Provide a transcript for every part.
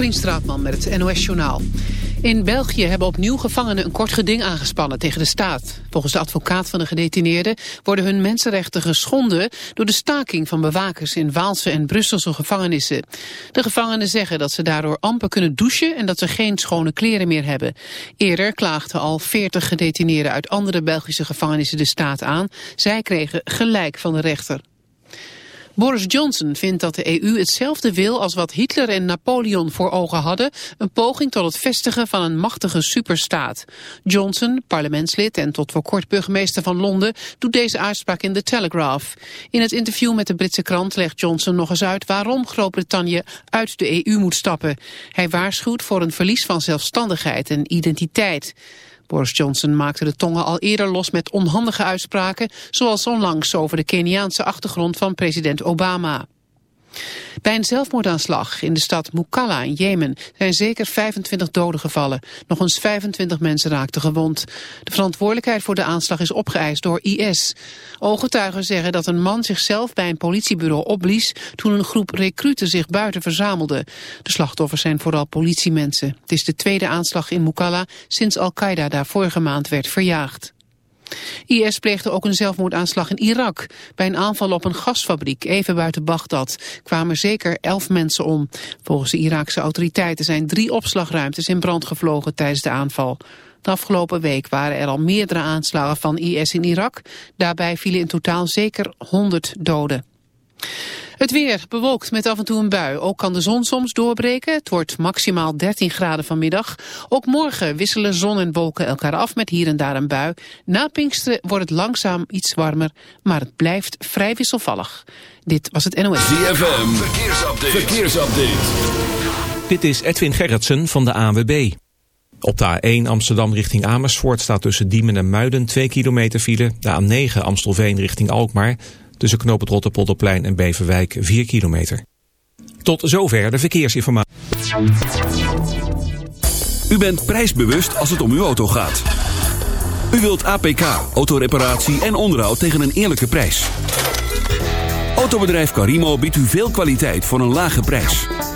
Katrien Straatman met het NOS-journaal. In België hebben opnieuw gevangenen een kort geding aangespannen tegen de staat. Volgens de advocaat van de gedetineerden worden hun mensenrechten geschonden... door de staking van bewakers in Waalse en Brusselse gevangenissen. De gevangenen zeggen dat ze daardoor amper kunnen douchen... en dat ze geen schone kleren meer hebben. Eerder klaagden al 40 gedetineerden uit andere Belgische gevangenissen de staat aan. Zij kregen gelijk van de rechter. Boris Johnson vindt dat de EU hetzelfde wil als wat Hitler en Napoleon voor ogen hadden, een poging tot het vestigen van een machtige superstaat. Johnson, parlementslid en tot voor kort burgemeester van Londen, doet deze uitspraak in The Telegraph. In het interview met de Britse krant legt Johnson nog eens uit waarom Groot-Brittannië uit de EU moet stappen. Hij waarschuwt voor een verlies van zelfstandigheid en identiteit. Boris Johnson maakte de tongen al eerder los met onhandige uitspraken, zoals onlangs over de Keniaanse achtergrond van president Obama. Bij een zelfmoordaanslag in de stad Mukalla in Jemen zijn zeker 25 doden gevallen. Nog eens 25 mensen raakten gewond. De verantwoordelijkheid voor de aanslag is opgeëist door IS. Ooggetuigen zeggen dat een man zichzelf bij een politiebureau opblies toen een groep recruten zich buiten verzamelde. De slachtoffers zijn vooral politiemensen. Het is de tweede aanslag in Mukalla sinds Al-Qaeda daar vorige maand werd verjaagd. IS pleegde ook een zelfmoordaanslag in Irak. Bij een aanval op een gasfabriek even buiten Bagdad kwamen zeker elf mensen om. Volgens de Iraakse autoriteiten zijn drie opslagruimtes in brand gevlogen tijdens de aanval. De afgelopen week waren er al meerdere aanslagen van IS in Irak. Daarbij vielen in totaal zeker 100 doden. Het weer bewolkt met af en toe een bui. Ook kan de zon soms doorbreken. Het wordt maximaal 13 graden vanmiddag. Ook morgen wisselen zon en wolken elkaar af met hier en daar een bui. Na Pinksteren wordt het langzaam iets warmer, maar het blijft vrij wisselvallig. Dit was het NOS. ZFM, verkeersupdate. verkeersupdate. Dit is Edwin Gerritsen van de ANWB. Op de A1 Amsterdam richting Amersfoort staat tussen Diemen en Muiden 2 kilometer file. De A9 Amstelveen richting Alkmaar tussen Knoop het en Beverwijk 4 kilometer. Tot zover de verkeersinformatie. U bent prijsbewust als het om uw auto gaat. U wilt APK, autoreparatie en onderhoud tegen een eerlijke prijs. Autobedrijf Carimo biedt u veel kwaliteit voor een lage prijs.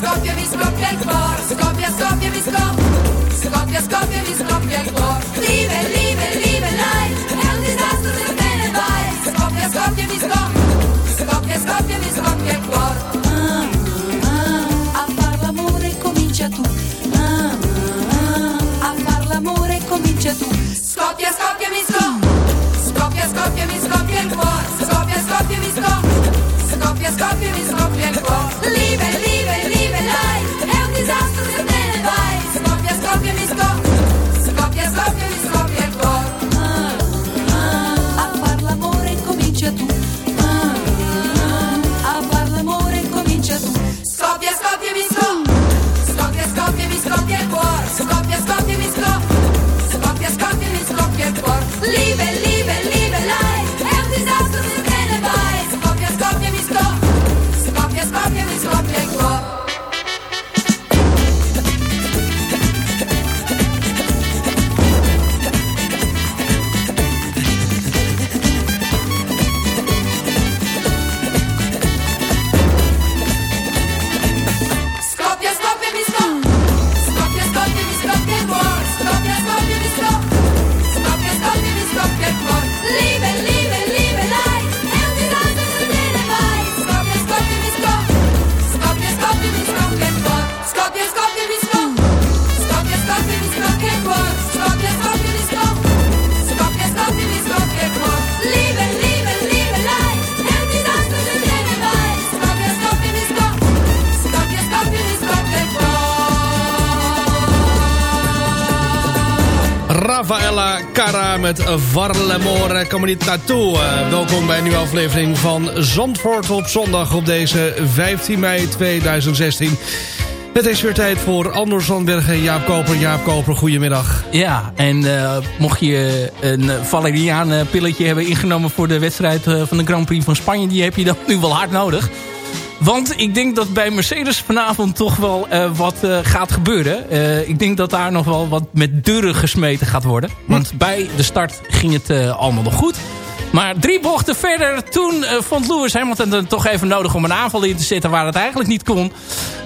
Scoppia, mi scoppia il cuore. Scoppia, scoppia, mi scoppia. Scoppia, scoppia, mi scoppia il cuore. Live, live, live life. È un disastro se te ne vai. Scoppia, scoppia, mi scoppia. Scoppia, scoppia, mi scoppia il cuore. A far l'amore comincia tu. Ah, a far l'amore comincia tu. Scoppia, scoppia, mi scoppia. Scoppia, scoppia, mi scoppia il cuore. Scoppia, scoppia, mi scoppia. Scoppia, scoppia, mi scoppia il cuore. Live, live, met Varlemore Kom niet naartoe. Uh, welkom bij een nieuwe aflevering van Zandvoort op zondag op deze 15 mei 2016. Het is weer tijd voor Anders Zandberg en Jaap Koper. Jaap Koper, goedemiddag. Ja, en mocht je een Valeriaan pilletje hebben ingenomen voor de wedstrijd van de Grand Prix van Spanje... die heb je dan nu wel hard nodig. Want ik denk dat bij Mercedes vanavond toch wel uh, wat uh, gaat gebeuren. Uh, ik denk dat daar nog wel wat met deuren gesmeten gaat worden. Want bij de start ging het allemaal nog goed. Maar drie bochten verder, toen vond Lewis Hamilton het toch even nodig om een aanval in te zetten waar het eigenlijk niet kon.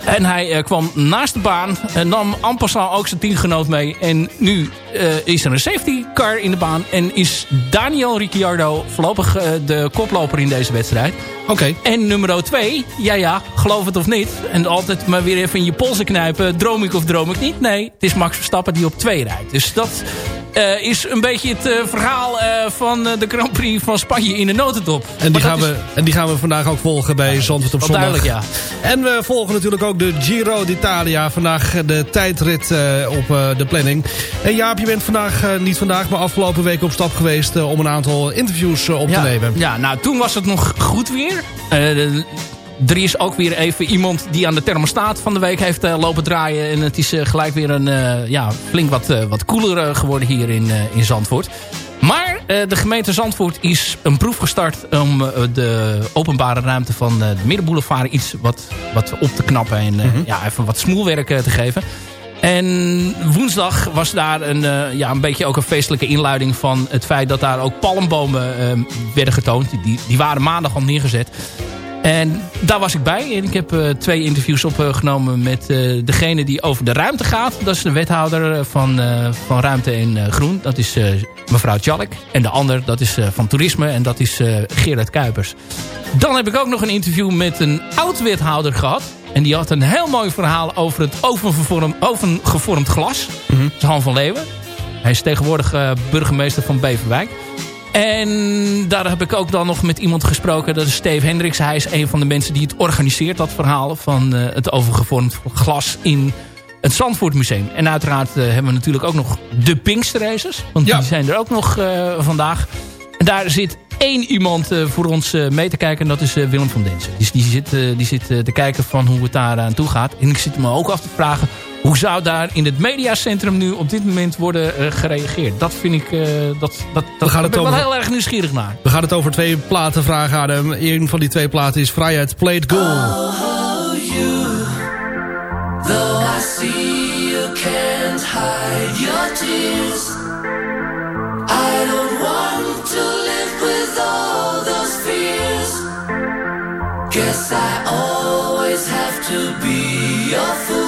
En hij kwam naast de baan, en nam Ampassan ook zijn teamgenoot mee. En nu is er een safety car in de baan en is Daniel Ricciardo voorlopig de koploper in deze wedstrijd. Oké. En nummer 2, ja ja, geloof het of niet. En altijd maar weer even in je polsen knijpen. Droom ik of droom ik niet? Nee, het is Max Verstappen die op 2 rijdt. Dus dat uh, is een beetje het uh, verhaal uh, van de Grand Prix van Spanje in de notendop. En die, gaan we, en die gaan we vandaag ook volgen bij ja, Zandvoort op zondag. Duidelijk, ja. En we volgen natuurlijk ook de Giro d'Italia. Vandaag de tijdrit op de planning. En Jaap, je bent vandaag, niet vandaag, maar afgelopen week op stap geweest... om een aantal interviews op ja, te nemen. Ja, nou toen was het nog goed weer. Uh, er is ook weer even iemand die aan de thermostaat van de week heeft uh, lopen draaien. En het is uh, gelijk weer een ja, flink wat, wat koeler geworden hier in, in Zandvoort. Maar de gemeente Zandvoort is een proef gestart om de openbare ruimte van de Middenboulevard iets wat, wat op te knappen. En mm -hmm. ja, even wat smoelwerk te geven. En woensdag was daar een, uh, ja, een beetje ook een feestelijke inluiding van het feit dat daar ook palmbomen uh, werden getoond. Die, die waren maandag al neergezet. En daar was ik bij. En ik heb uh, twee interviews opgenomen met degene die over de ruimte gaat. Dat is de wethouder van, van Ruimte en Groen. Dat is mevrouw Tjallik. En de ander, dat is van Toerisme. En dat is Gerard Kuipers. Dan heb ik ook nog een interview met een oud-wethouder gehad. En die had een heel mooi verhaal over het ovengevormd, ovengevormd glas. Mm -hmm. Dat is Han van Leeuwen. Hij is tegenwoordig uh, burgemeester van Beverwijk. En daar heb ik ook dan nog met iemand gesproken. Dat is Steve Hendricks. Hij is een van de mensen die het organiseert. Dat verhaal van uh, het overgevormd glas in het Zandvoortmuseum. En uiteraard uh, hebben we natuurlijk ook nog de Pinksterracers. Want ja. die zijn er ook nog vandaag. En daar zit één iemand uh, voor ons uh, mee te kijken. En dat is uh, Willem van Densen. Dus die zit, die zit te kijken van hoe het daar aan toe gaat. En ik zit me ook af te vragen... hoe zou daar in het mediacentrum nu op dit moment worden gereageerd? Dat vind ik... dat, dat, dat gaan ben ik over, wel heel erg nieuwsgierig naar. We gaan het over twee platen vragen aan hem. Een van die twee platen is Vrijheid Played Goal. Oh, you, though I see you can't hide your tears. I don't Guess I always have to be a fool.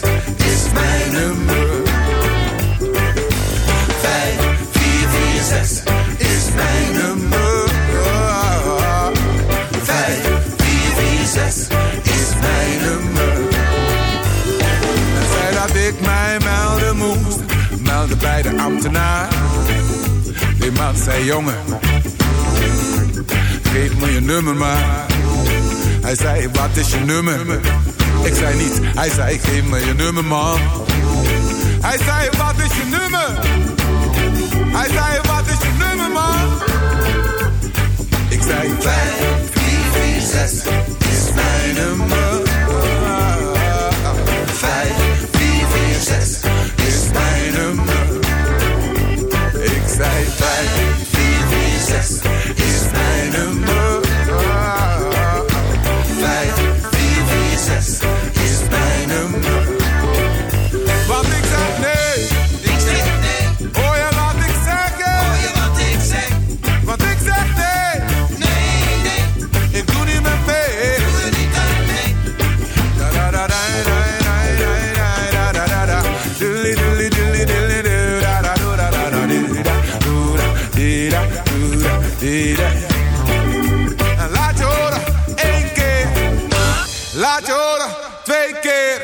nummer. 5, 4, 4, is mijn nummer. 5, 4, 4, 6 is mijn nummer. En zei dat ik mij melden moest, meldde bij de ambtenaar. Die man zei, jongen, geef me je nummer maar. Hij zei, wat is je nummer? Ik zei niet, hij zei, geef me je nummer man. Hij zei, wat is je nummer? Hij zei, wat is je nummer, man? Ik zei, 5, 4, 4, 6 is mijn nummer. En Laat je horen, één keer. Laat je horen, twee keer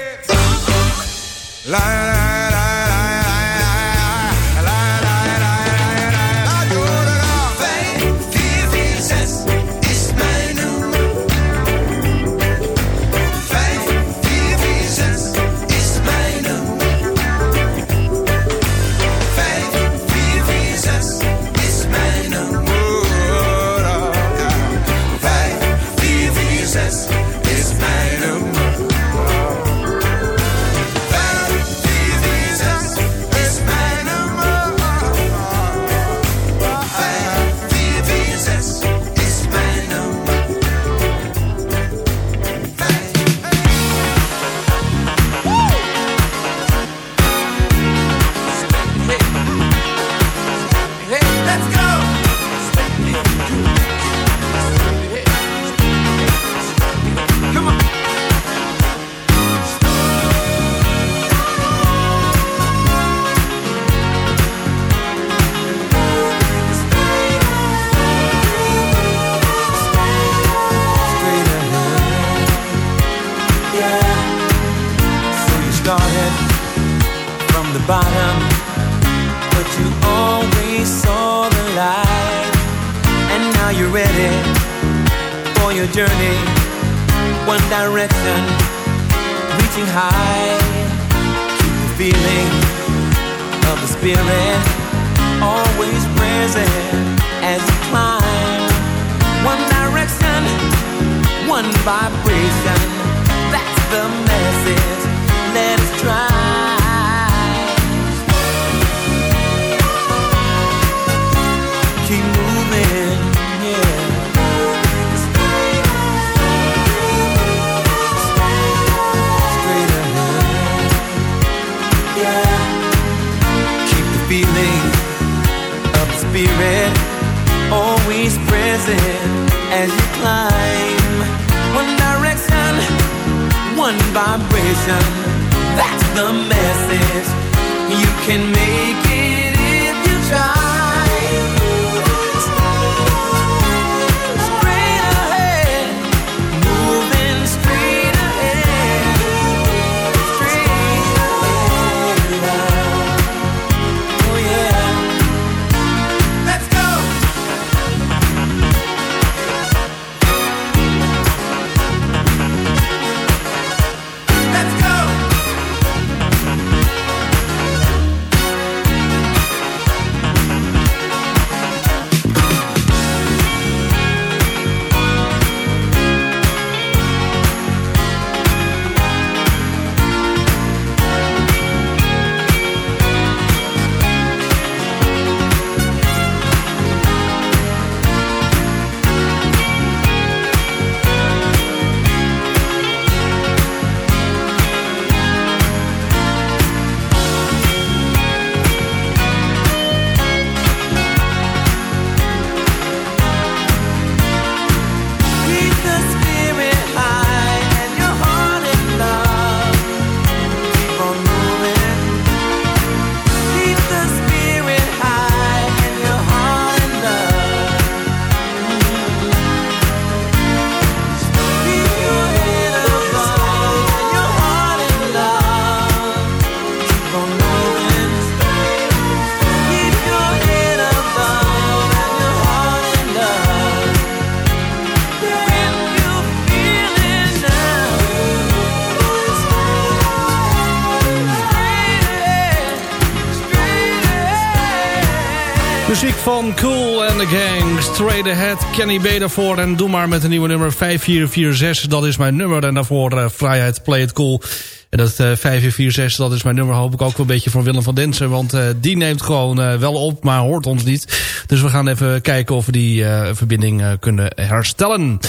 Cool and the Gang, Straight Ahead, Kenny daarvoor. En doe maar met een nieuwe nummer 5446, dat is mijn nummer. En daarvoor eh, Vrijheid, Play It Cool. En dat eh 5446, dat is mijn nummer, hoop ik ook wel een beetje van Willem van Densen. Want eh, die neemt gewoon wel op, maar hoort ons niet. Dus we gaan even kijken of we die verbinding kunnen herstellen.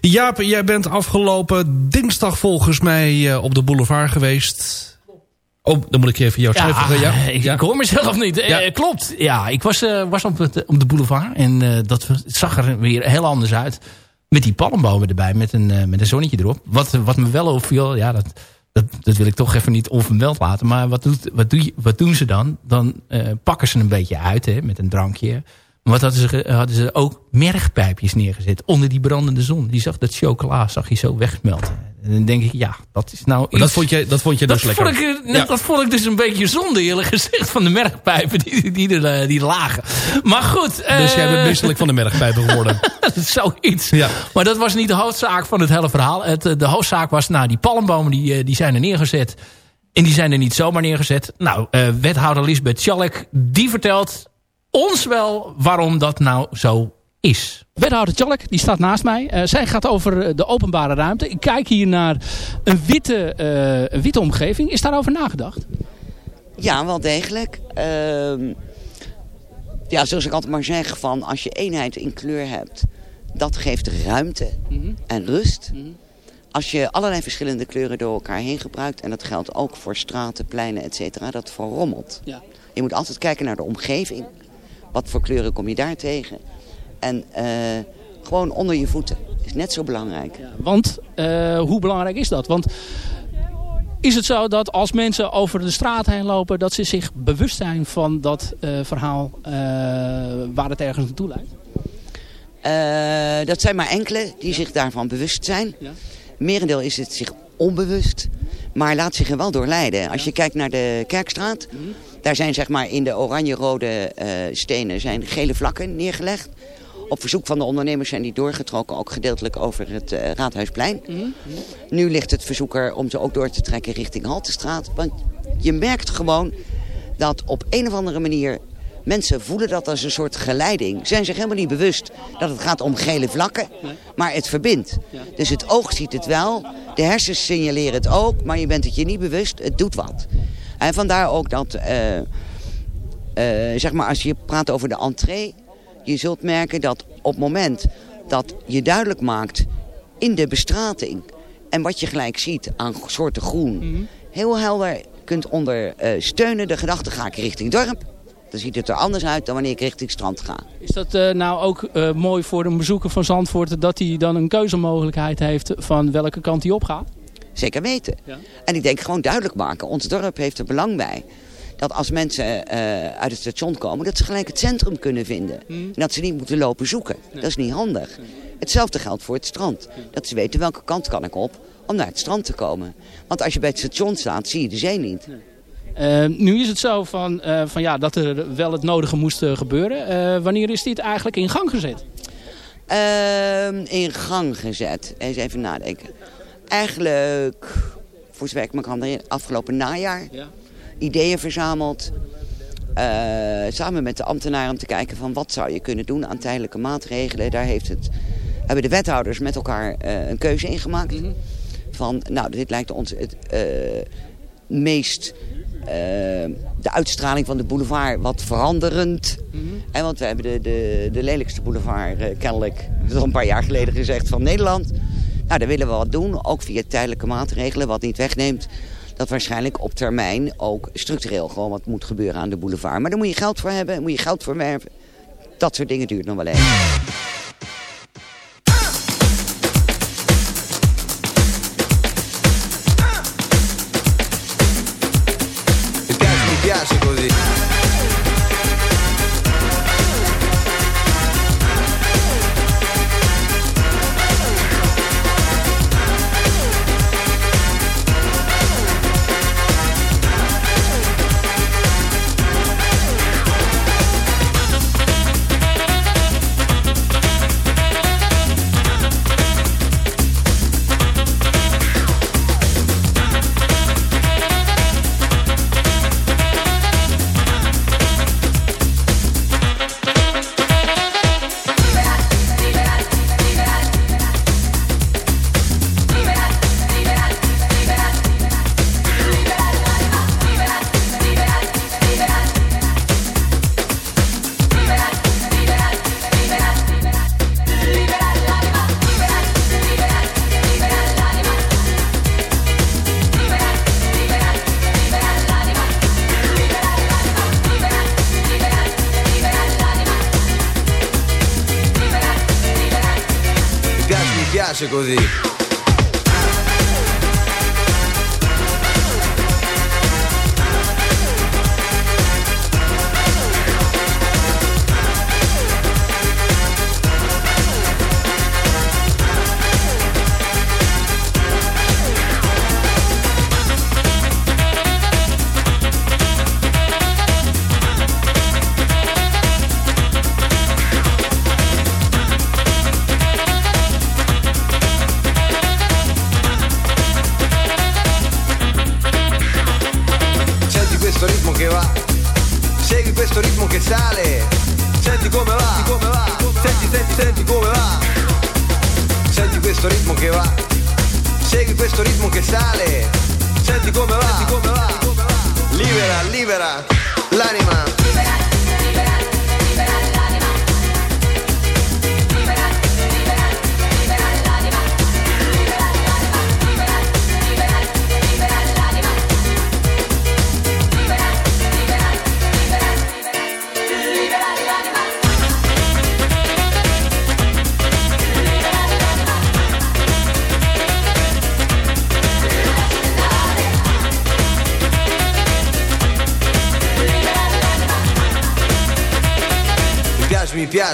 Jaap, jij bent afgelopen dinsdag volgens mij op de boulevard geweest. Oh, dan moet ik even jou schrijven. Ja, ik, ja. ik hoor mezelf niet. Eh, Ja. klopt. Ja, ik was, eh, was op, het, op de boulevard. En eh, dat het zag er weer heel anders uit. Met die palmbomen erbij. Met een, eh, met een zonnetje erop. Wat, wat me wel opviel. Ja, dat, dat, dat wil ik toch even niet onvermeld laten. Maar wat, doet, wat, doe je, wat doen ze dan? Dan eh, pakken ze een beetje uit hè, met een drankje. Maar wat hadden ze, hadden ze ook mergpijpjes neergezet. Onder die brandende zon. Die zag dat chocola zag je zo wegsmelten. En dan denk ik, ja, dat is nou Maar dat iets- vond je, dat vond je dat dus lekker. vond, ik, eh, Ja. dat vond ik dus een beetje zonde eerlijk gezegd van de merkpijpen die, die, er, eh, die lagen. Maar goed. Dus jij bent eh, misselijk van de merkpijpen geworden. Zoiets. Ja. Maar dat was niet de hoofdzaak van het hele verhaal. Het, eh, de hoofdzaak was, nou die palmbomen die, eh, die zijn er neergezet. En die zijn er niet zomaar neergezet. Nou, eh, wethouder Lisbeth Schalk, die vertelt ons wel waarom dat nou zo is. Wethouder Tjalk, die staat naast mij. Eh, zij gaat over eh, de openbare ruimte. Ik kijk hier naar een witte, eh, een witte omgeving. Is daarover nagedacht? Ja, wel degelijk. Ehm, ja, zoals ik altijd maar zeg, van als je eenheid in kleur hebt, dat geeft ruimte en rust. Als je allerlei verschillende kleuren door elkaar heen gebruikt, en dat geldt ook voor straten, pleinen, et cetera, dat verrommelt. Ja. Je moet altijd kijken naar de omgeving. Wat voor kleuren kom je daar tegen? En eh, gewoon onder je voeten is net zo belangrijk. Want eh, hoe belangrijk is dat? Want is het zo dat als mensen over de straat heen lopen... dat ze zich bewust zijn van dat eh, verhaal waar het ergens naartoe leidt? Dat zijn maar enkele die zich daarvan bewust zijn. Ja. Merendeel is het zich onbewust, maar laat zich er wel door leiden. Als je kijkt naar de Kerkstraat, Mhm. Daar zijn zeg maar in de oranje-rode eh, stenen zijn gele vlakken neergelegd. Op verzoek van de ondernemers zijn die doorgetrokken, ook gedeeltelijk over het eh, Raadhuisplein. Mhm. Nu ligt het verzoek er om ze ook door te trekken richting Haltestraat. Want je merkt gewoon dat op een of andere manier mensen voelen dat als een soort geleiding. Zijn zich helemaal niet bewust dat het gaat om gele vlakken, maar het verbindt. Dus het oog ziet het wel, de hersens signaleren het ook, maar je bent het je niet bewust, het doet wat. En vandaar ook dat, eh, eh, zeg maar als je praat over de entree, je zult merken dat op het moment dat je duidelijk maakt in de bestrating en wat je gelijk ziet aan soorten groen, heel helder kunt ondersteunen de gedachte ga ik richting dorp. Dan ziet het er anders uit dan wanneer ik richting strand ga. Is dat eh, nou ook eh, mooi voor een bezoeker van Zandvoort... dat hij dan een keuzemogelijkheid heeft van welke kant hij opgaat? Zeker weten. Ja. En ik denk gewoon duidelijk maken. Ons dorp heeft er belang bij. Dat als mensen eh, uit het station komen, dat ze gelijk het centrum kunnen vinden. En dat ze niet moeten lopen zoeken. Dat is niet handig. Hetzelfde geldt voor het strand. Dat ze weten welke kant kan ik op om naar het strand te komen. Want als je bij het station staat, zie je de zee niet. Eh, nu is het zo van, eh, van ja, dat er wel het nodige moest gebeuren. Wanneer is dit eigenlijk in gang gezet? Ehm, in gang gezet. Eens even nadenken. Eigenlijk, voor zover ik me kan herinneren, afgelopen najaar. Ja. Ideeën verzameld. Eh, samen met de ambtenaren om te kijken van wat zou je kunnen doen aan tijdelijke maatregelen. Daar heeft het, hebben de wethouders met elkaar eh, een keuze in gemaakt. Van, nou, dit lijkt ons het eh, meest... de uitstraling van de boulevard wat veranderend. En want we hebben de, de, de lelijkste boulevard kennelijk al een paar jaar geleden gezegd van Nederland. Nou, daar willen we wat doen, ook via tijdelijke maatregelen, wat niet wegneemt dat waarschijnlijk op termijn ook structureel gewoon wat moet gebeuren aan de boulevard. Maar daar moet je geld voor hebben, moet je geld voor werven. Dat soort dingen duurt nog wel even. music.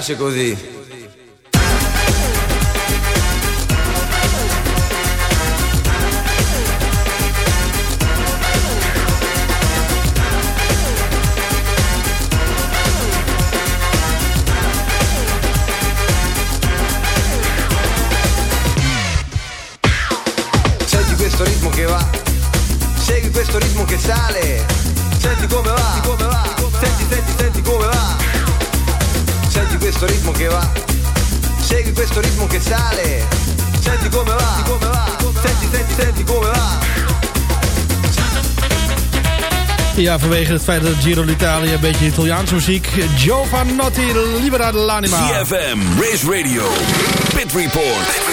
piace così. Va, segui questo ritmo che sale, senti come va, come va, senti, senti, senti come va. Ja, vanwege het feit dat Giro d'Italia een beetje Italiaanse muziek. Giovanotti Libera dell'Anima. CFM, Race Radio, Pit Report.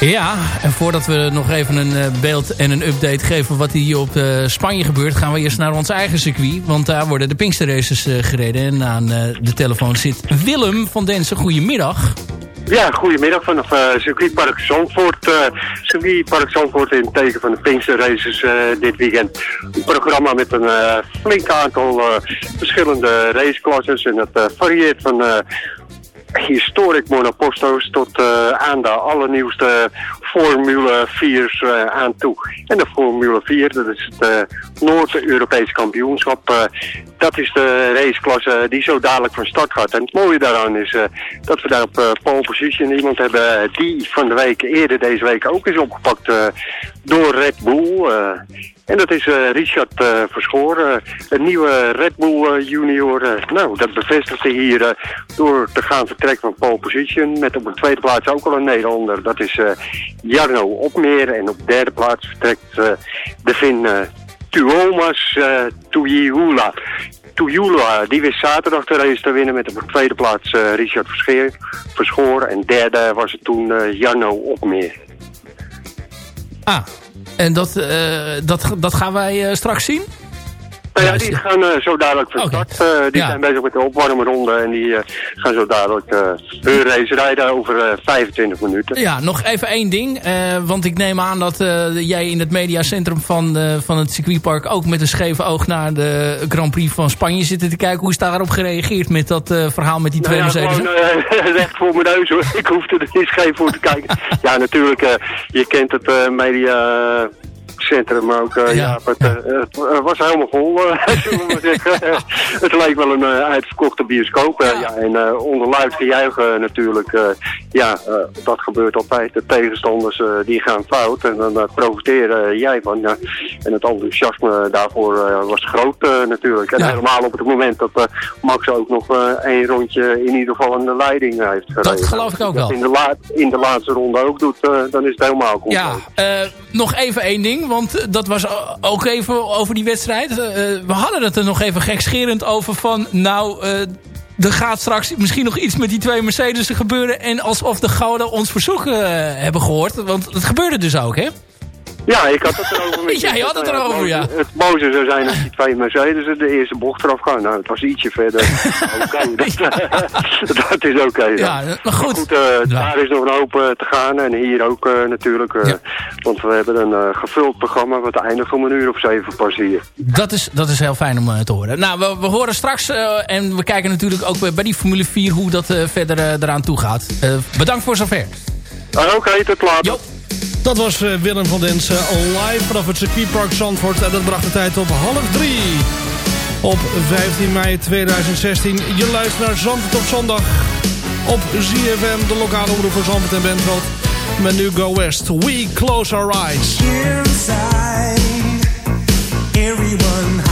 Ja, en voordat we nog even een eh, beeld en een update geven wat hier op eh, Spanje gebeurt, gaan we eerst naar ons eigen circuit. Want daar worden de Pinkster Races eh, gereden. En aan de telefoon zit Willem van Densen. Goedemiddag. Ja, goedemiddag vanaf uh, circuitpark Zandvoort. Uh, circuitpark Zandvoort in het teken van de Pinkster Races dit weekend. Een programma met een flink aantal verschillende raceklasses. En het varieert van historic monoposto's tot aan de allernieuwste Formule 4's aan toe. En de Formule 4, dat is het Noord-Europese kampioenschap. dat is de raceklasse die zo dadelijk van start gaat. En het mooie daaraan is dat we daar op pole position iemand hebben die van de week eerder deze week ook is opgepakt door Red Bull. En dat is uh, Richard uh, Verschoor, uh, een nieuwe Red Bull junior. nou, dat bevestigt hij hier door te gaan vertrekken van pole position. Met op de tweede plaats ook al een Nederlander. Dat is Jarno Opmeer. En op de derde plaats vertrekt de Fin Tuomas Tuihula. Tuihula, die wist zaterdag de race te winnen met op de tweede plaats Richard Verscheer, Verschoor. En derde was het toen Jarno Opmeer. Ah, en dat, uh, dat, dat gaan wij uh, straks zien? Nou ja, die gaan uh, zo dadelijk van start. Okay. die ja. zijn bezig met de opwarmronde en die gaan zo dadelijk hun race rijden over 25 minuten. Ja, nog even één ding. want ik neem aan dat jij in het mediacentrum van, van het circuitpark ook met een scheve oog naar de Grand Prix van Spanje zit te kijken. Hoe is daarop gereageerd met dat verhaal met die twee nou ja, Mercedes? recht voor mijn neus hoor. Ik hoefde er niet scheef voor te kijken. ja, natuurlijk. je kent het media centrum ook. Uh, ja, ja het, het, was helemaal vol, zullen we maar zeggen. het leek wel een uitverkochte bioscoop. Ja. ja en onder luid gejuichen natuurlijk. ja, dat gebeurt altijd. De tegenstanders die gaan fout en dan profiteer jij van. en het enthousiasme daarvoor was groot natuurlijk. En helemaal op het moment dat Max ook nog één rondje in ieder geval aan de leiding heeft gereden. Dat geloof ik ook wel. in de, in de laatste ronde ook doet, dan is het helemaal goed. Ja, nog even één ding, want dat was ook even over die wedstrijd. Uh, we hadden het er nog even gekscherend over van... nou, er gaat straks misschien nog iets met die twee Mercedes gebeuren... en alsof de Gouden ons verzoek hebben gehoord. Want het gebeurde dus ook, hè? Ja, ik had het erover. Met Jij had het erover, ja. Het boze zou zijn als die twee Mercedes de eerste bocht eraf gaan. Nou, het was ietsje verder. oké, dat, dat, is oké. Okay, ja, maar goed. Maar goed uh, ja. daar is nog een hoop uh, te gaan. En hier ook uh, natuurlijk. Ja. Want we hebben een gevuld programma wat eindigt om een uur of zeven pas hier. Dat is, dat is heel fijn om te horen. Nou, we, we horen straks en we kijken natuurlijk ook bij die Formule 4 hoe dat verder eraan toe gaat. bedankt voor zover. oké, okay, tot later. Jo. Dat was uh, Willem van Densen live vanaf het circuitpark Zandvoort. En dat bracht de tijd op half drie. Op 15 mei 2016. Je luistert naar Zandvoort op zondag. Op ZFM, de lokale omroep voor Zandvoort en Bentveld. Met nu Go West. We close our eyes. Everyone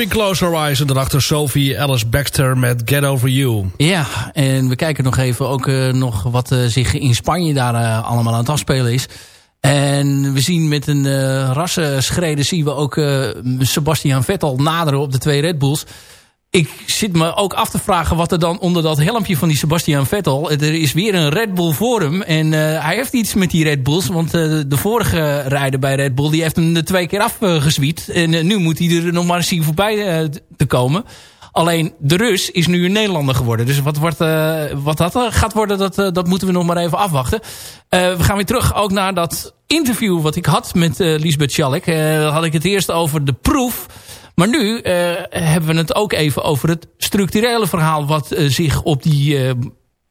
We Close Our Eyes. En Sophie Alice Baxter met Get Over You. Ja, en we kijken nog even ook eh, nog wat eh, zich in Spanje daar eh, allemaal aan het afspelen is. En we zien met een rassenschreden zien we ook Sebastian Vettel naderen op de twee Red Bulls. Ik zit me ook af te vragen wat er dan onder dat helmpje van die Sebastian Vettel... Er is weer een Red Bull hem. En uh, hij heeft iets met die Red Bulls. Want uh, de vorige rijder bij Red Bull... die heeft hem er twee keer afgezwiet. en uh, nu moet hij er nog maar zien voorbij te komen. Alleen de Rus is nu een Nederlander geworden. Dus wat, wordt, wat dat gaat worden, dat, dat moeten we nog maar even afwachten. we gaan weer terug ook naar dat interview wat ik had met Lisbeth Schalk. had ik het eerst over de proef... Maar nu uh, hebben we het ook even over het structurele verhaal... wat uh, zich op die uh,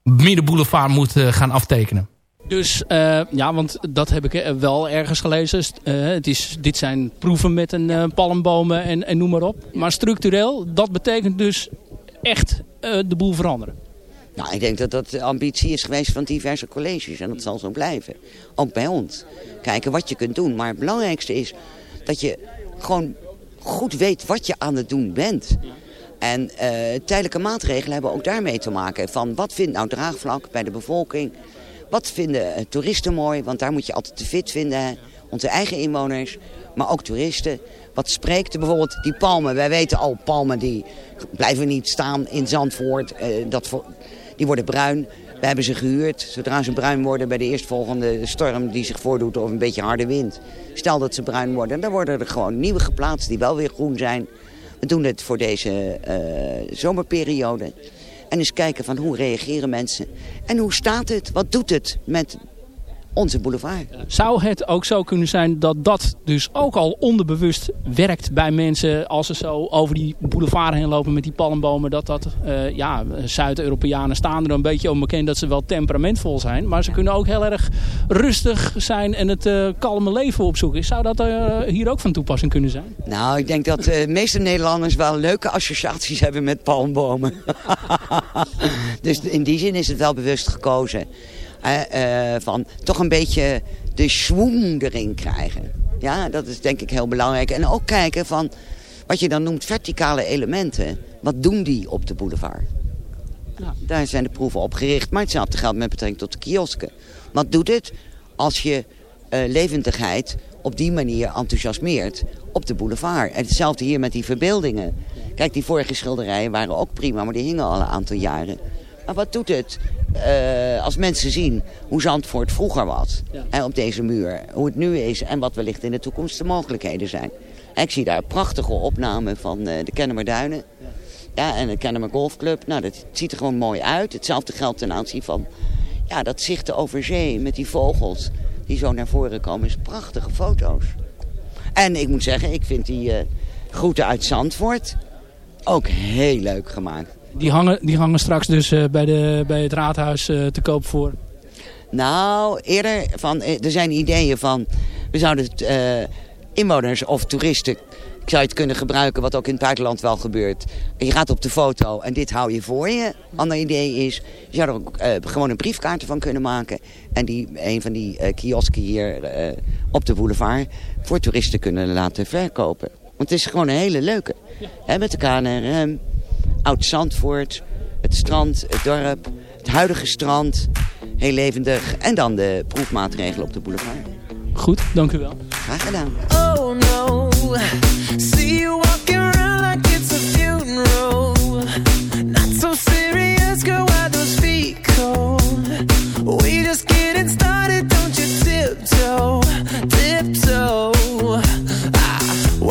middenboulevard moet gaan aftekenen. Dus uh, ja, want dat heb ik wel ergens gelezen. Uh, het is, dit zijn proeven met een uh, palmbomen en, en noem maar op. Maar structureel, dat betekent dus echt de boel veranderen. Nou, ik denk dat dat de ambitie is geweest van diverse colleges. En dat zal zo blijven. Ook bij ons. Kijken wat je kunt doen. Maar het belangrijkste is dat je gewoon goed weet wat je aan het doen bent. En uh, tijdelijke maatregelen hebben ook daarmee te maken. Van wat vindt nou draagvlak bij de bevolking? Wat vinden uh, toeristen mooi? Want daar moet je altijd te fit vinden. Onze eigen inwoners, maar ook toeristen. Wat spreekt er bijvoorbeeld die palmen? Wij weten al, palmen die blijven niet staan in Zandvoort. Uh, dat die worden bruin. We hebben ze gehuurd. Zodra ze bruin worden bij de eerstvolgende storm die zich voordoet of een beetje harde wind. Stel dat ze bruin worden, dan worden er gewoon nieuwe geplaatst die wel weer groen zijn. We doen het voor deze uh, zomerperiode. En eens kijken van hoe reageren mensen. En hoe staat het? Wat doet het met onze boulevard. Zou het ook zo kunnen zijn dat dat dus ook al onderbewust werkt bij mensen als ze zo over die boulevard heen lopen met die palmbomen. Dat dat, uh, ja, Zuid-Europeanen staan er een beetje om bekend dat ze wel temperamentvol zijn. Maar ze kunnen ook heel erg rustig zijn en het uh, kalme leven opzoeken. Zou dat uh, hier ook van toepassing kunnen zijn? Nou, ik denk dat de meeste Nederlanders wel leuke associaties hebben met palmbomen. dus in die zin is het wel bewust gekozen. Uh, van toch een beetje de schwung erin krijgen. Ja, dat is denk ik heel belangrijk. En ook kijken van wat je dan noemt verticale elementen. Wat doen die op de boulevard? Ja. Daar zijn de proeven op gericht. Maar hetzelfde geldt met betrekking tot de kiosken. Wat doet het als je uh, levendigheid op die manier enthousiasmeert op de boulevard? En hetzelfde hier met die verbeeldingen. Kijk, die vorige schilderijen waren ook prima, maar die hingen al een aantal jaren. Maar wat doet het uh, als mensen zien hoe Zandvoort vroeger was ja. hè, op deze muur. Hoe het nu is en wat wellicht in de toekomst de mogelijkheden zijn. En ik zie daar prachtige opnamen van uh, de Kennemerduinen. Ja. ja, en de Kennemer Golfclub. Nou, dat ziet er gewoon mooi uit. Hetzelfde geldt ten aanzien van ja, dat zichten over zee met die vogels. die zo naar voren komen. is prachtige foto's. En ik moet zeggen, ik vind die eh, groeten uit Zandvoort ook heel leuk gemaakt. Die hangen, die hangen straks dus eh, bij, de, bij het raadhuis eh, te koop voor... Nou, eerder van, eh, er zijn ideeën van, we zouden het, eh, inwoners of toeristen, ik zou het kunnen gebruiken wat ook in het buitenland wel gebeurt. Je gaat op de foto en dit hou je voor je. Ander idee is, je zou er ook eh, gewoon een briefkaart van kunnen maken. En die, een van die eh, kiosken hier eh, op de boulevard voor toeristen kunnen laten verkopen. Want het is gewoon een hele leuke. Hè, met de KNRM, Oud-Zandvoort, het strand, het dorp, het huidige strand. Heel levendig. En dan de proefmaatregelen op de boulevard. Goed, dank u wel. Graag gedaan. Oh no, see you walking around like it's a funeral. Not so serious, girl, why those feet cold? We just getting started, don't you tiptoe, tiptoe.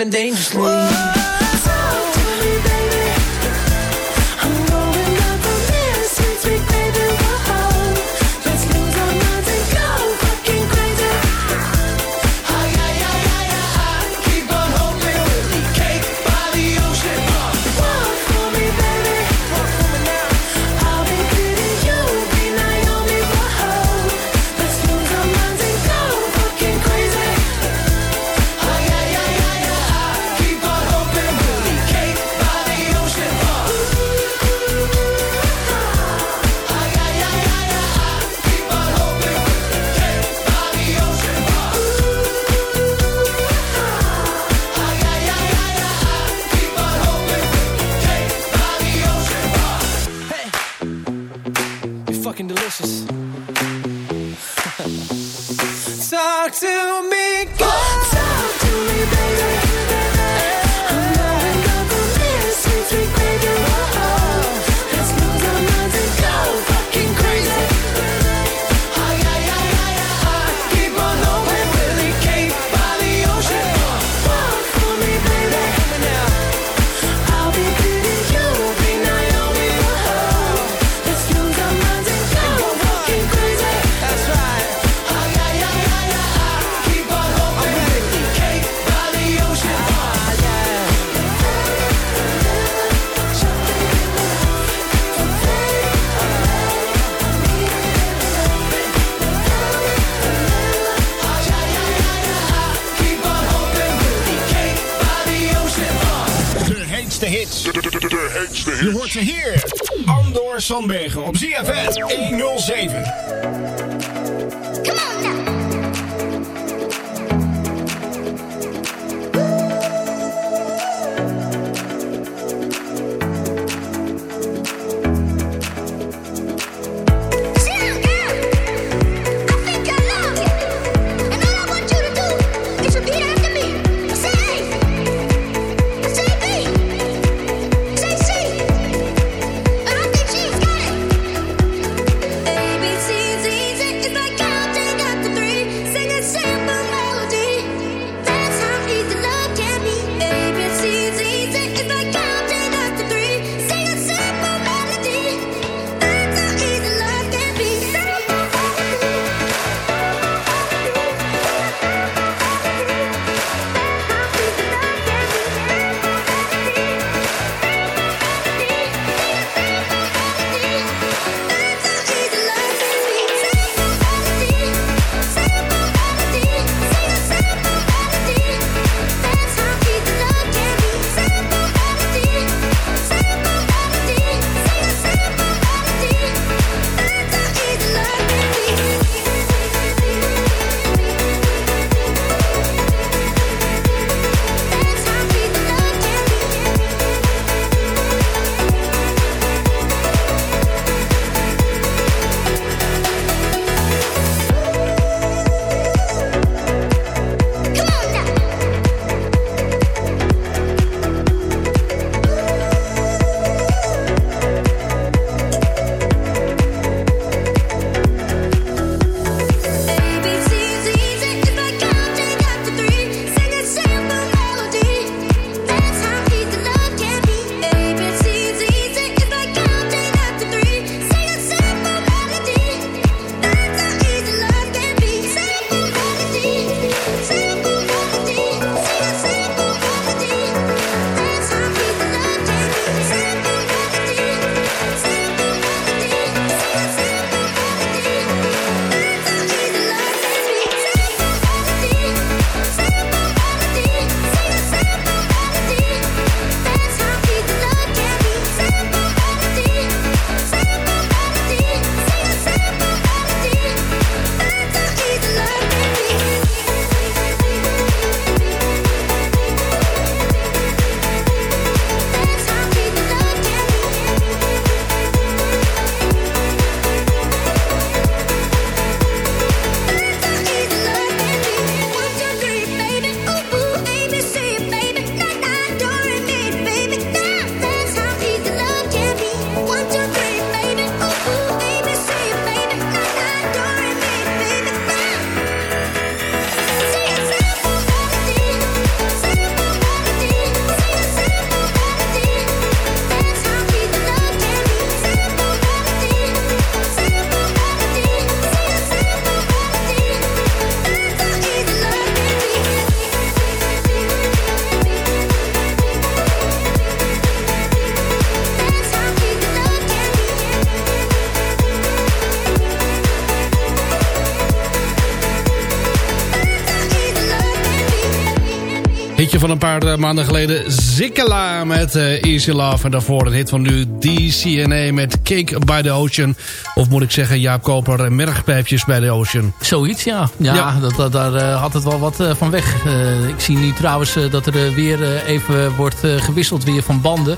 Living dangerously. To hier. Andor Sandbergen op ZFM 107. Van een paar eh, maanden geleden. Zikkela met eh, Easy Love. En daarvoor een hit van nu DCNA met Cake by the Ocean. Of moet ik zeggen Jaap Koper en mergpijpjes bij the Ocean. Zoiets, ja. Ja, Dat, dat- daar eh, had het wel wat eh, van weg. Eh, ik zie nu trouwens eh, dat er eh, weer eh, even wordt eh, gewisseld weer van banden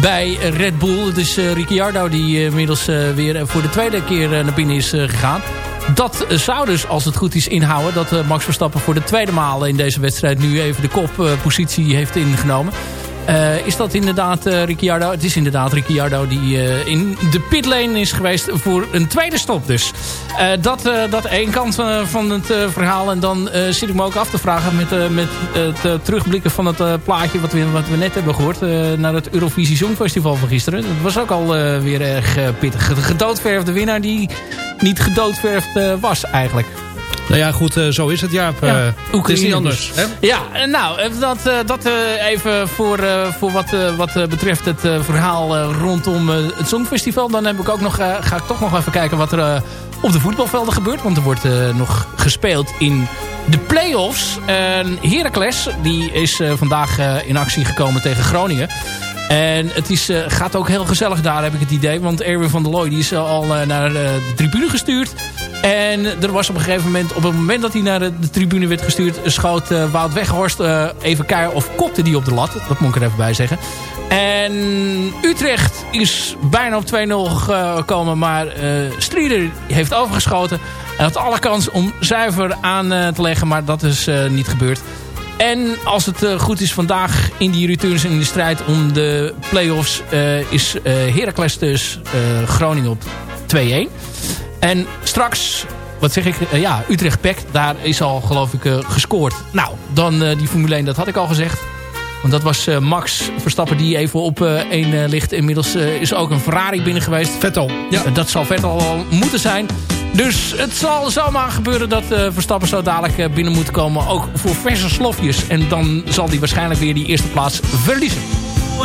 bij Red Bull. Dus eh Ricciardo die eh, inmiddels eh, weer voor de tweede keer eh, naar binnen is eh, gegaan. Dat eh, zou dus, als het goed is, inhouden... dat eh, Max Verstappen voor de tweede maal in deze wedstrijd... nu even de koppositie heeft ingenomen. Eh, is dat inderdaad eh, Ricciardo? Het is inderdaad Ricciardo die eh, in de pitlane is geweest voor een tweede stop dus. Eh, dat, eh, dat één kant van, het eh, verhaal. En dan eh, zit ik me ook af te vragen met, eh, met het eh, terugblikken van het eh, plaatje wat we, wat we net hebben gehoord. eh, naar het Eurovisie Songfestival van gisteren. Dat was ook al eh, weer erg eh, pittig. De gedoodverfde winnaar die niet gedoodverfd eh, was eigenlijk. Nou ja, goed, eh, zo is het Jaap. Eh, het is niet anders. dus. Hè? Ja, nou, dat, dat even voor, voor wat, wat betreft het verhaal rondom het Songfestival. Dan heb ik ook nog, ga ik toch nog even kijken wat er op de voetbalvelden gebeurt. Want er wordt nog gespeeld in de play-offs. Heracles, die is vandaag in actie gekomen tegen Groningen. En het is, eh, gaat ook heel gezellig daar, heb ik het idee. Want Erwin van der Looy die is eh, al eh, naar de tribune gestuurd. En er was op een gegeven moment, op het moment dat hij naar de, tribune werd gestuurd... schoot Wout Weghorst even keihard of kopte die op de lat. Dat moet ik er even bij zeggen. En Utrecht is bijna op 2-0 gekomen, maar Strieder heeft overgeschoten. Hij had alle kans om zuiver aan te leggen, maar dat is niet gebeurd. En als het eh, goed is vandaag in die returns in de strijd om de play-offs... eh, is eh Heracles dus Groningen op 2-1. En straks, wat zeg ik, ja, Utrecht-Pek, daar is al geloof ik gescoord. Nou, dan die Formule 1, dat had ik al gezegd. Want dat was Max Verstappen die even op eh, één eh, ligt. Inmiddels is ook een Ferrari binnen geweest. Vettel. Ja. dat zal Vettel al moeten zijn. Dus het zal zomaar gebeuren dat eh, Verstappen zo dadelijk eh, binnen moet komen. Ook voor verse slofjes. En dan zal hij waarschijnlijk weer die eerste plaats verliezen. Who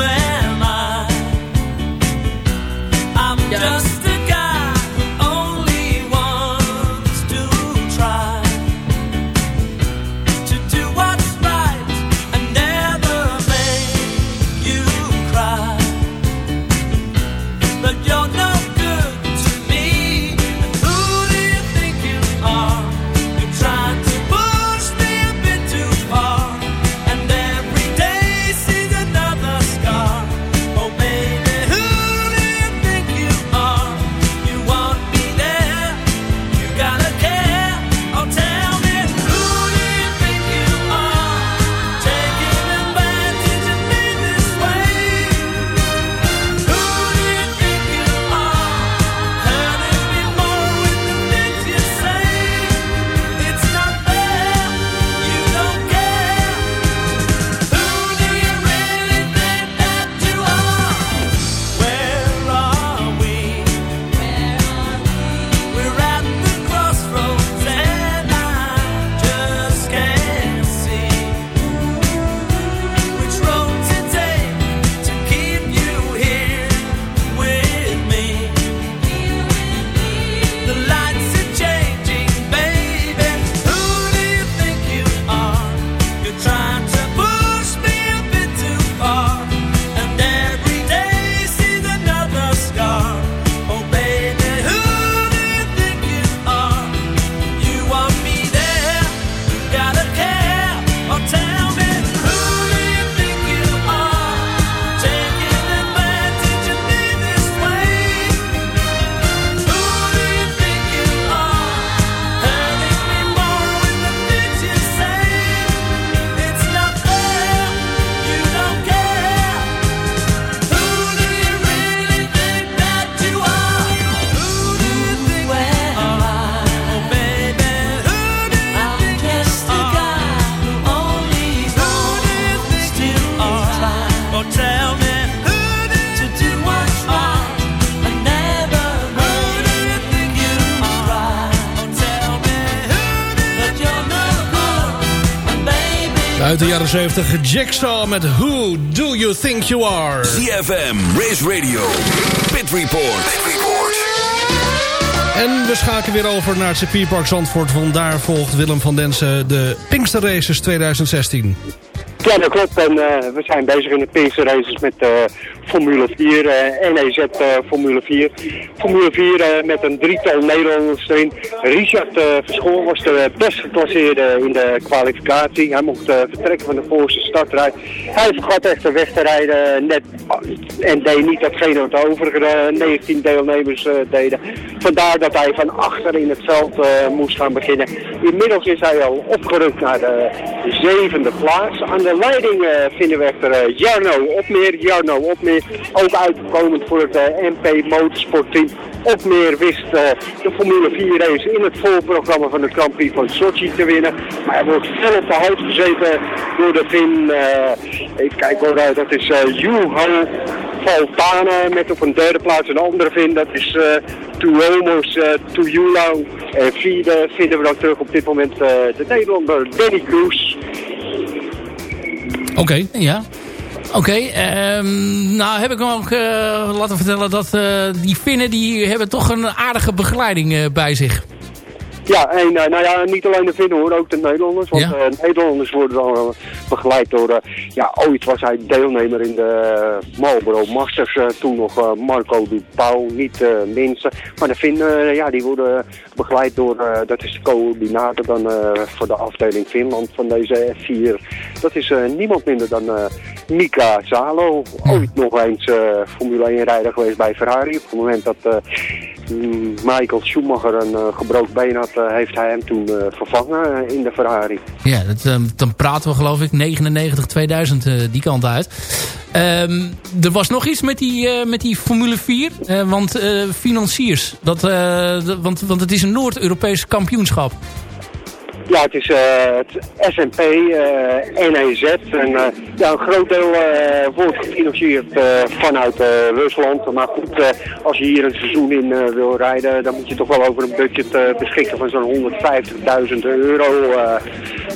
Uit de jaren 70, Jigsaw met Who Do You Think You Are? ZFM, Race Radio, Pit Report. En we schakelen weer over naar het circuitpark Zandvoort. Vandaar volgt Willem van Densen de Pinkster Races 2016. Ja, dat klopt. En eh, we zijn bezig in de Pinkster Races met eh, Formule 4, eh NEZ Formule 4. Formule 4 eh, met een drietal Nederlanders erin. Richard Verschoor was de best geclasseerde in de kwalificatie. Hij mocht vertrekken van de voorste startrij. Hij vergat echter weg te rijden net, en deed niet datgene wat de overige eh, 19 deelnemers deden. Vandaar dat hij van achter in het veld moest gaan beginnen. Inmiddels is hij al opgerukt naar de zevende plaats. Aan de leiding eh, vinden we echter eh, Jarno Opmeer. Jarno Opmeer, ook uitkomend voor het eh, MP Motorsport Team. Opmeer wist eh, de Formule 4 race in het voorprogramma van de Grand Prix van Sochi te winnen. Maar hij wordt fel op de hout gezeten door de eh, even kijken hoor, dat is uh, Juho Valtana met op een derde plaats een andere Fin. Dat is uh, Tuomos uh. En vierde vinden we dan terug op dit moment de Nederlander Danny Kroes. Oké. Ja. Oké, ehm, nou heb ik me ook eh, laten vertellen dat eh, die Finnen die hebben toch een aardige begeleiding eh, bij zich. Ja, en eh, nou ja, niet alleen de Finnen hoor, ook de Nederlanders. Want Ja. eh, Nederlanders worden dan eh, begeleid door, ja, ooit was hij deelnemer in de Marlboro Masters. toen nog Marco Dupau, niet de minste. Maar de Finnen, ja, die worden begeleid door, dat is de coördinator dan voor de afdeling Finland van deze F4. Dat is niemand minder dan Mika Zalo. Ooit nog eens Formule 1 rijder geweest bij Ferrari. Op het moment dat Michael Schumacher een eh, gebroken been had, eh, heeft hij hem toen eh, vervangen in de Ferrari. Ja, dat, ehm, dan praten we geloof ik 99, 2000 eh, die kant uit. Ehm, er was nog iets met die, met die Formule 4. eh, want financiers, dat, want, want het is een Noord-Europees kampioenschap. Ja, het is eh, het S&P, eh, NEZ. En eh, ja, een groot deel eh, wordt gefinancierd eh, vanuit eh, Rusland. Maar goed, eh, als je hier een seizoen in eh, wil rijden, dan moet je toch wel over een budget eh, beschikken van zo'n 150.000 euro eh,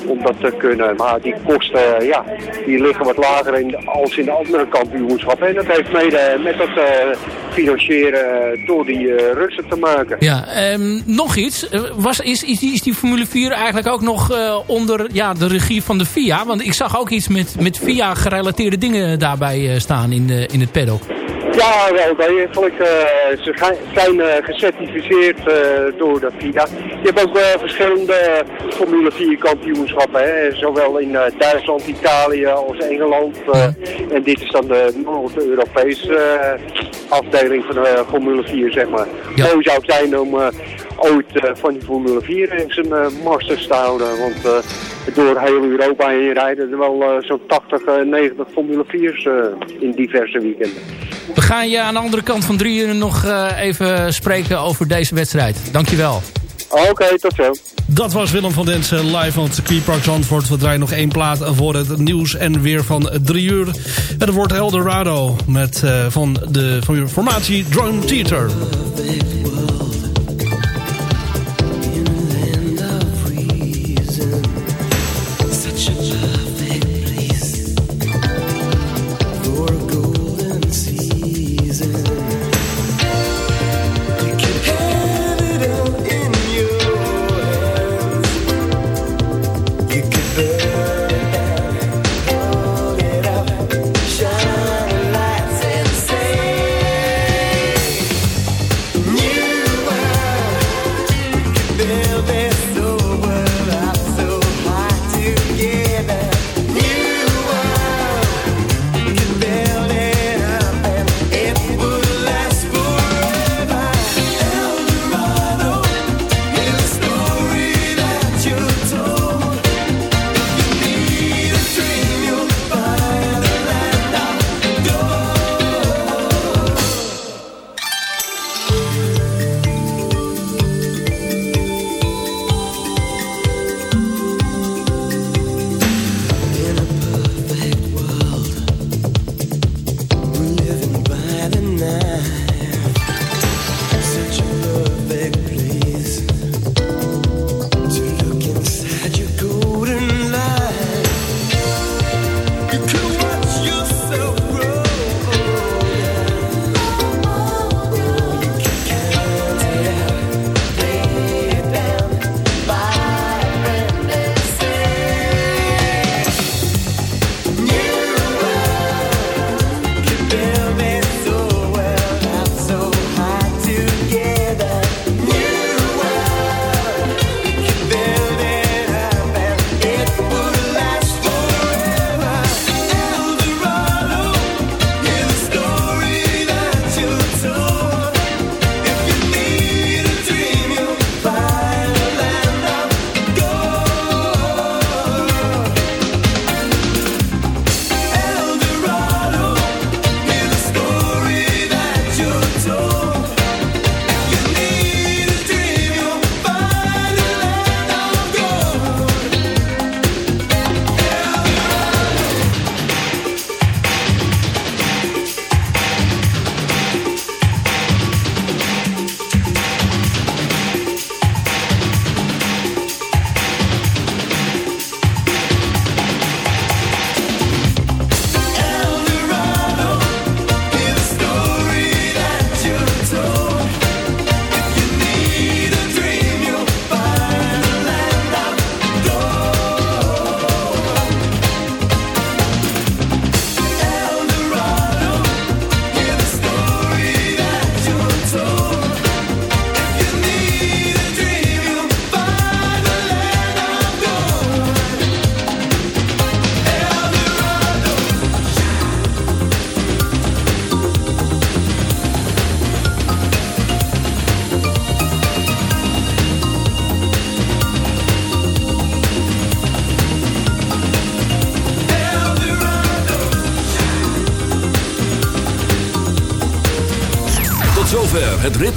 om dat te kunnen. Maar die kosten, eh, ja, die liggen wat lager in, als in de andere kampioenschappen. En dat heeft mede met dat eh, financieren door die eh, Russen te maken. Ja, ehm, nog iets. Eh, Was, is, is die Formule 4 eigenlijk ook nog eh, onder ja, de regie van de FIA? Want ik zag ook iets met, met FIA gerelateerde dingen daarbij eh, staan in, de, in het pedal. Ja, wel degelijk. eh, ze zijn eh, gecertificeerd eh, door de FIA. Je hebt ook eh, verschillende Formule 4 kampioenschappen. Hè? Zowel in eh, Duitsland, Italië als Engeland. eh, en dit is dan de Noord-Europese eh, afdeling van de Formule 4, zeg maar. Mooi zou het zijn om eh, ooit eh, van die Formule 4 eens een eh, masters te houden. Want eh, door heel Europa heen rijden er wel eh, zo'n 80, eh, 90 Formule 4's eh, in diverse weekenden. We gaan je aan de andere kant van drie uur nog eh, even spreken over deze wedstrijd. Dankjewel. Oké, tot zo. Dat was Willem van Densen live van het circuitpark Zandvoort. We draaien nog één plaat voor het nieuws en weer van drie uur. En het wordt Eldorado met, eh, van de van de formatie Drone Theater.